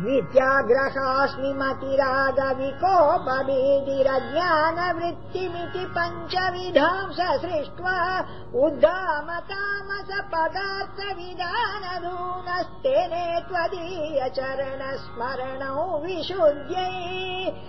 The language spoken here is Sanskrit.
नित्याग्रहास्मिमतिरागविको बबीदिरज्ञानवृत्तिमिति पञ्चविधांसृष्ट्वा उद्दामतामसपदात्सविदान नूनस्तेने त्वदीयचरणस्मरणौ विशुद्ध्यै।